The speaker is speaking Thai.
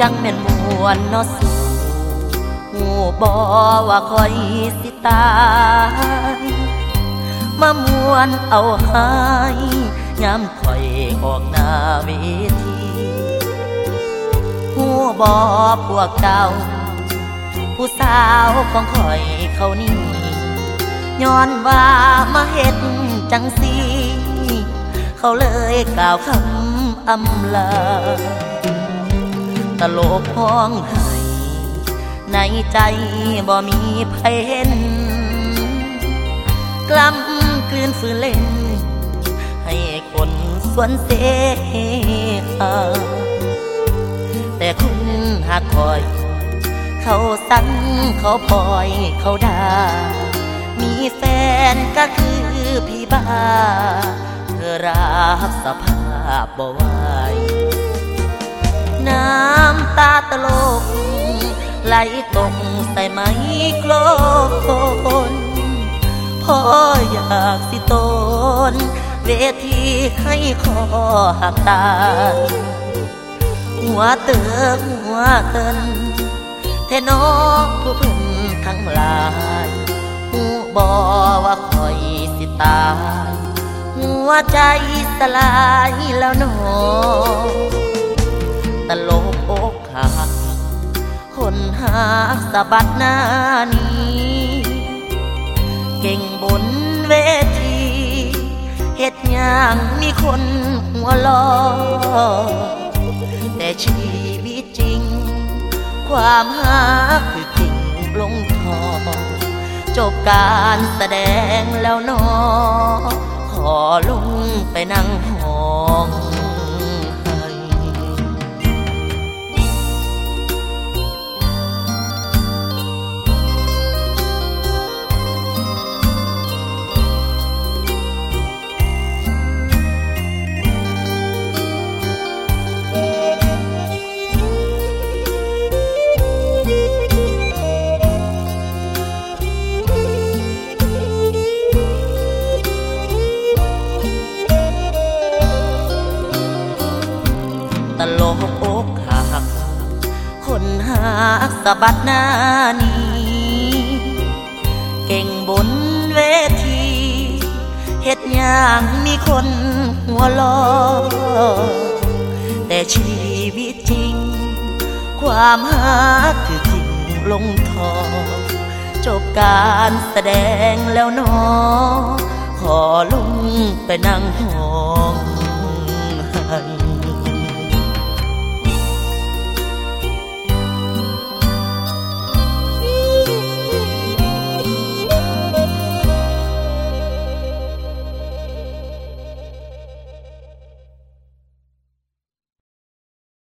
จังแม่นมวนนอสูหูบอว่าคอยสิตาย มามวนเอาหายยามคอยออกหน้าเวทีหูบอพวกเจ้า ผู้สาวของคอยเขานี่ย้อนว่ามาเฮ็ดจังสี เขาเลยกล่าวคำอำลา ตลกห้องไห้ในใจบ่มีเห็นกล้ำกลืนฝืนเล่น ให้คนสวนเสหาแต่คุณหากคอย เขาสั่งเขาปล่อยเขาด่ามีแฟนก็คือพี่บ้า เธอรับสภาพบ่ไหวน้ำตาตลกไหลตกใส่ไมโครโฟนพ่ออยากสิตน เวทีให้คอหักตายหัวเติมหัวเตินเทนอผู้เพึ่งทั้งหลายหูบอว่าคอยสิตาย หัวใจสลายแล้วหนอ สะบัดหน้านี้ เก่งบนเวทีเฮ็ดอย่างมีคนหัวลอแต่ชีวิตจริง ความหาคือกิ่งลงทองจบการแสดงแล้วนอขอลงไปนั่งห ลกอกหัก คนหากสะบัดหน้านี้ เก่งบนเวทีเฮ็ดอย่างมีคนหัวลอแต่ชีวิตจริง ความหาคือทิ้งลงทอจบการแสดงแล้วนอ ขอลงไปนั่งห้องให้